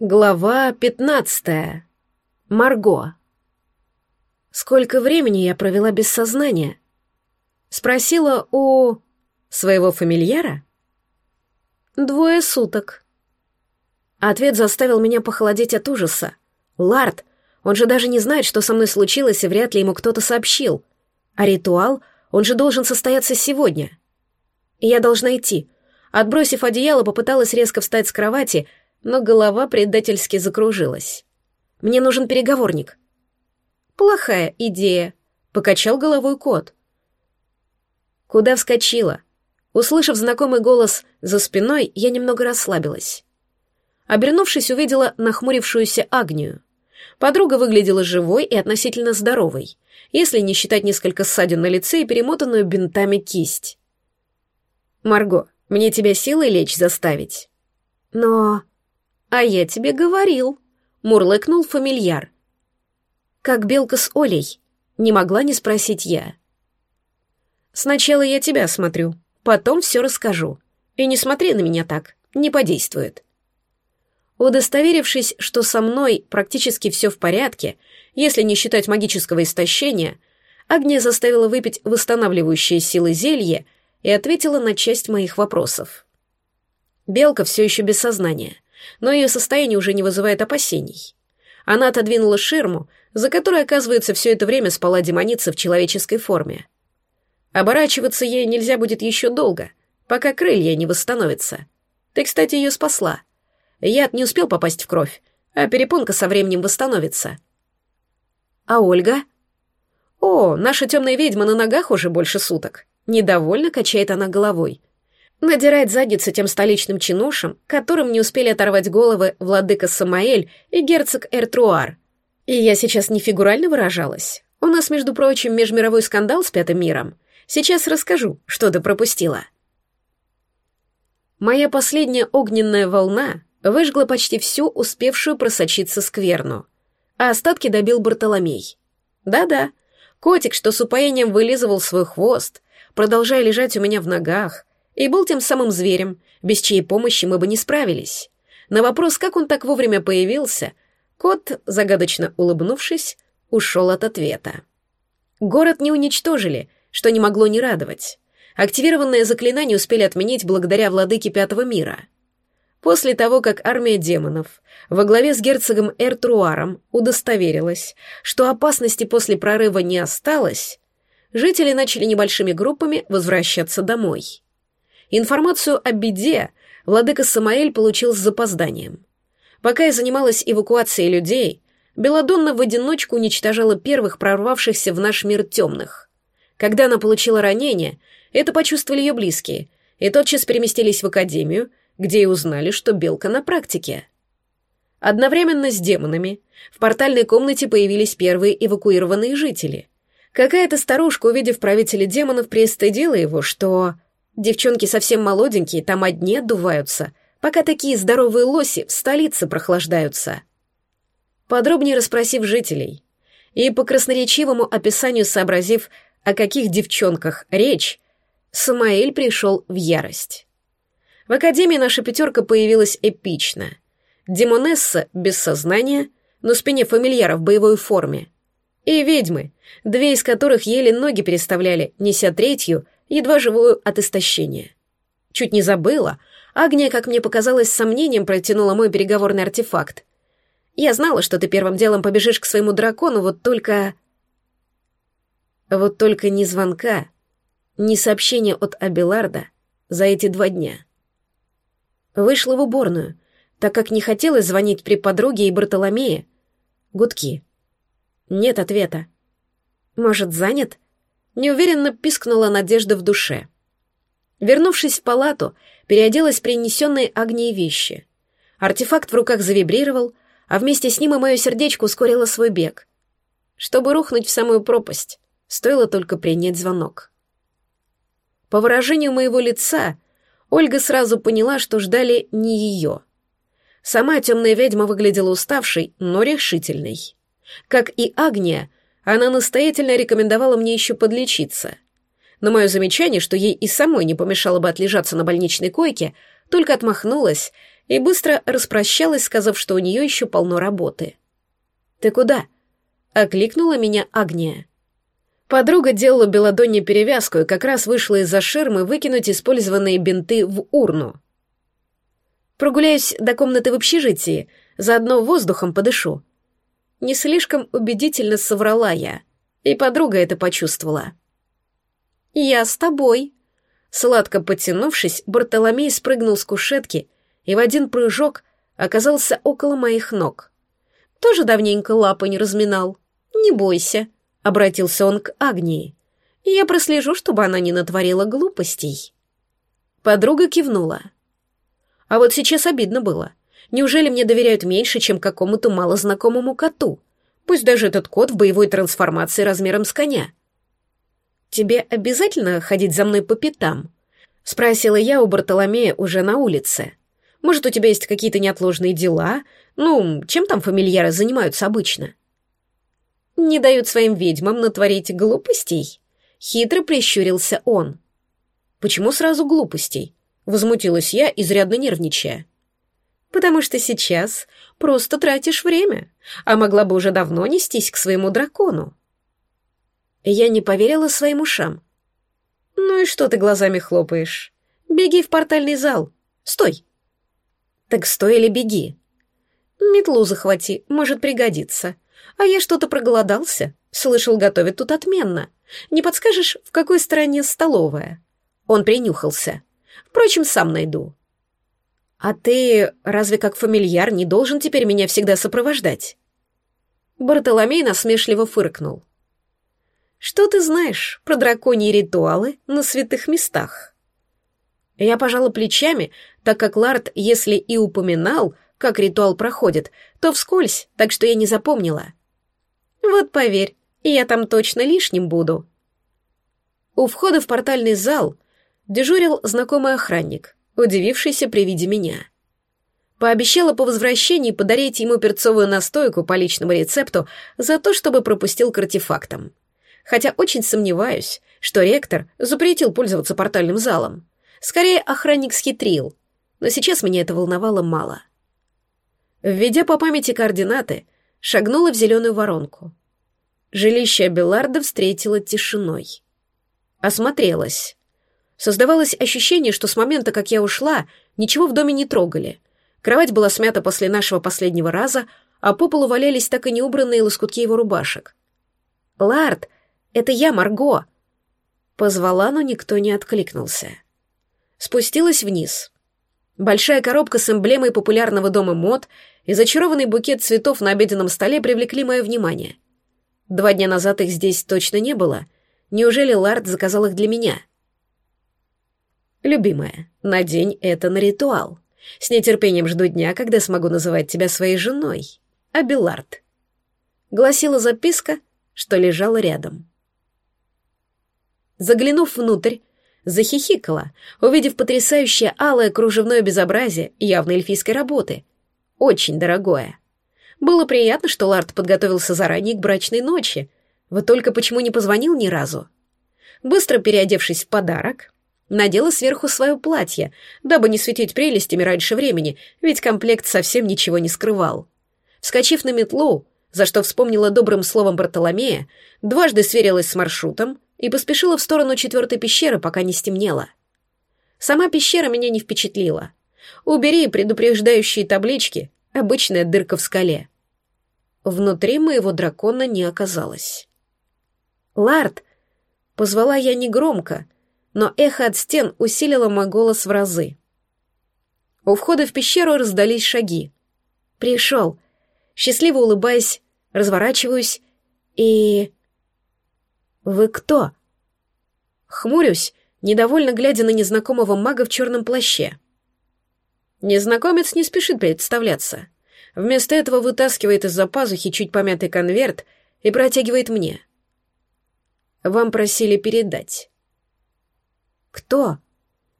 Глава пятнадцатая. Марго. Сколько времени я провела без сознания? Спросила у своего фамильяра? Двое суток. Ответ заставил меня похолодеть от ужаса. Лард, он же даже не знает, что со мной случилось, и вряд ли ему кто-то сообщил. А ритуал, он же должен состояться сегодня. Я должна идти. Отбросив одеяло, попыталась резко встать с кровати — но голова предательски закружилась. «Мне нужен переговорник». «Плохая идея», — покачал головой кот. Куда вскочила? Услышав знакомый голос за спиной, я немного расслабилась. Обернувшись, увидела нахмурившуюся Агнию. Подруга выглядела живой и относительно здоровой, если не считать несколько ссадин на лице и перемотанную бинтами кисть. «Марго, мне тебя силой лечь заставить?» «Но...» «А я тебе говорил», — мурлыкнул фамильяр. «Как белка с Олей», — не могла не спросить я. «Сначала я тебя смотрю, потом все расскажу. И не смотри на меня так, не подействует». Удостоверившись, что со мной практически все в порядке, если не считать магического истощения, Агния заставила выпить восстанавливающие силы зелье и ответила на часть моих вопросов. Белка все еще без сознания — но ее состояние уже не вызывает опасений. Она отодвинула ширму, за которой, оказывается, все это время спала демоница в человеческой форме. Оборачиваться ей нельзя будет еще долго, пока крылья не восстановятся. Ты, кстати, ее спасла. Яд не успел попасть в кровь, а перепонка со временем восстановится. А Ольга? О, наша темная ведьма на ногах уже больше суток. Недовольно качает она головой. Надирает задницу тем столичным чинушам, которым не успели оторвать головы владыка Самаэль и герцог Эртруар. И я сейчас не фигурально выражалась. У нас, между прочим, межмировой скандал с Пятым миром. Сейчас расскажу, что ты пропустила. Моя последняя огненная волна выжгла почти всю успевшую просочиться скверну, а остатки добил Бартоломей. Да-да, котик, что с упоением вылизывал свой хвост, продолжая лежать у меня в ногах, и был тем самым зверем, без чьей помощи мы бы не справились. На вопрос, как он так вовремя появился, кот, загадочно улыбнувшись, ушел от ответа. Город не уничтожили, что не могло не радовать. Активированное заклинание успели отменить благодаря владыке Пятого мира. После того, как армия демонов во главе с герцогом Эртруаром удостоверилась, что опасности после прорыва не осталось, жители начали небольшими группами возвращаться домой. Информацию о беде владыка Самаэль получил с запозданием. Пока я занималась эвакуацией людей, Беладонна в одиночку уничтожала первых прорвавшихся в наш мир темных. Когда она получила ранение, это почувствовали ее близкие, и тотчас переместились в академию, где и узнали, что Белка на практике. Одновременно с демонами в портальной комнате появились первые эвакуированные жители. Какая-то старушка, увидев правителя демонов, пристыдила его, что Девчонки совсем молоденькие, там одни отдуваются, пока такие здоровые лоси в столице прохлаждаются. Подробнее расспросив жителей и по красноречивому описанию сообразив, о каких девчонках речь, Самаэль пришел в ярость. В академии наша пятерка появилась эпично. Демонесса без сознания, но спине фамильяра в боевой форме. И ведьмы, две из которых еле ноги переставляли, неся третью — едва живую от истощения. Чуть не забыла. Агния, как мне показалось, с сомнением протянула мой переговорный артефакт. Я знала, что ты первым делом побежишь к своему дракону, вот только... Вот только ни звонка, ни сообщения от Абеларда за эти два дня. Вышла в уборную, так как не хотелось звонить при подруге и Бартоломее. Гудки. Нет ответа. Может, занят? Неуверенно пискнула надежда в душе. Вернувшись в палату, переоделась принесенные Агнией вещи. Артефакт в руках завибрировал, а вместе с ним и мое сердечко ускорило свой бег. Чтобы рухнуть в самую пропасть, стоило только принять звонок. По выражению моего лица, Ольга сразу поняла, что ждали не ее. Сама темная ведьма выглядела уставшей, но решительной. Как и Агния, она настоятельно рекомендовала мне еще подлечиться. На мое замечание, что ей и самой не помешало бы отлежаться на больничной койке, только отмахнулась и быстро распрощалась, сказав, что у нее еще полно работы. «Ты куда?» — окликнула меня Агния. Подруга делала Беладонне перевязку и как раз вышла из-за ширмы выкинуть использованные бинты в урну. «Прогуляюсь до комнаты в общежитии, заодно воздухом подышу». Не слишком убедительно соврала я, и подруга это почувствовала. «Я с тобой». Сладко потянувшись, Бартоломей спрыгнул с кушетки и в один прыжок оказался около моих ног. Тоже давненько лапы не разминал. «Не бойся», — обратился он к Агнии. «Я прослежу, чтобы она не натворила глупостей». Подруга кивнула. А вот сейчас обидно было. Неужели мне доверяют меньше, чем какому-то малознакомому коту? Пусть даже этот кот в боевой трансформации размером с коня. «Тебе обязательно ходить за мной по пятам?» — спросила я у Бартоломея уже на улице. «Может, у тебя есть какие-то неотложные дела? Ну, чем там фамильяры занимаются обычно?» «Не дают своим ведьмам натворить глупостей?» — хитро прищурился он. «Почему сразу глупостей?» — возмутилась я, изрядно нервничая. «Потому что сейчас просто тратишь время, а могла бы уже давно нестись к своему дракону», я не поверила своим ушам. «Ну и что ты глазами хлопаешь? Беги в портальный зал. Стой!» «Так стой или беги?» «Метлу захвати, может пригодиться. А я что-то проголодался. Слышал, готовят тут отменно. Не подскажешь, в какой стороне столовая?» Он принюхался. «Впрочем, сам найду». «А ты разве как фамильяр не должен теперь меня всегда сопровождать?» Бартоломей насмешливо фыркнул. Что ты знаешь про драконьи ритуалы на святых местах? Я пожала плечами, так как Ларт, если и упоминал, как ритуал проходит, то вскользь, так что я не запомнила. Вот поверь, я там точно лишним буду. У входа в портальный зал дежурил знакомый охранник, удивившийся при виде меня. Пообещала по возвращении подарить ему перцовую настойку по личному рецепту за то, чтобы пропустил к артефактам хотя очень сомневаюсь, что ректор запретил пользоваться портальным залом. Скорее, охранник схитрил, но сейчас меня это волновало мало. Введя по памяти координаты, шагнула в зеленую воронку. Жилище Беларда встретило тишиной. Осмотрелась. Создавалось ощущение, что с момента, как я ушла, ничего в доме не трогали. Кровать была смята после нашего последнего раза, а по полу валялись так и неубранные лоскутки его рубашек. Лард это я, Марго!» Позвала, но никто не откликнулся. Спустилась вниз. Большая коробка с эмблемой популярного дома мод и зачарованный букет цветов на обеденном столе привлекли мое внимание. Два дня назад их здесь точно не было. Неужели Лард заказал их для меня? «Любимая, надень это на ритуал. С нетерпением жду дня, когда смогу называть тебя своей женой. Абилард», — гласила записка, что лежала рядом. Заглянув внутрь, захихикала, увидев потрясающее алое кружевное безобразие явно эльфийской работы. Очень дорогое. Было приятно, что Ларт подготовился заранее к брачной ночи. Вот только почему не позвонил ни разу? Быстро переодевшись в подарок, надела сверху свое платье, дабы не светить прелестями раньше времени, ведь комплект совсем ничего не скрывал. Вскочив на метлу, за что вспомнила добрым словом Бартоломея, дважды сверилась с маршрутом, и поспешила в сторону четвертой пещеры, пока не стемнело. Сама пещера меня не впечатлила. Убери предупреждающие таблички, обычная дырка в скале. Внутри моего дракона не оказалось. «Лард!» — позвала я негромко, но эхо от стен усилило мой голос в разы. У входа в пещеру раздались шаги. «Пришел!» Счастливо улыбаясь, разворачиваюсь и... «Вы кто?» Хмурюсь, недовольно глядя на незнакомого мага в черном плаще. Незнакомец не спешит представляться. Вместо этого вытаскивает из-за пазухи чуть помятый конверт и протягивает мне. «Вам просили передать». «Кто?»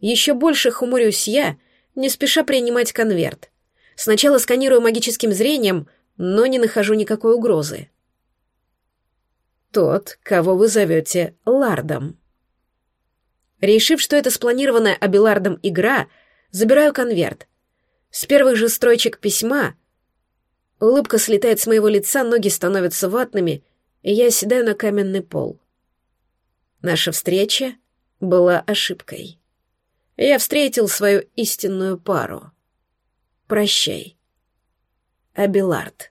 Еще больше хмурюсь я, не спеша принимать конверт. Сначала сканирую магическим зрением, но не нахожу никакой угрозы тот, кого вы зовете Лардом. Решив, что это спланированная Абилардом игра, забираю конверт. С первых же строчек письма улыбка слетает с моего лица, ноги становятся ватными, и я оседаю на каменный пол. Наша встреча была ошибкой. Я встретил свою истинную пару. Прощай. Абилард.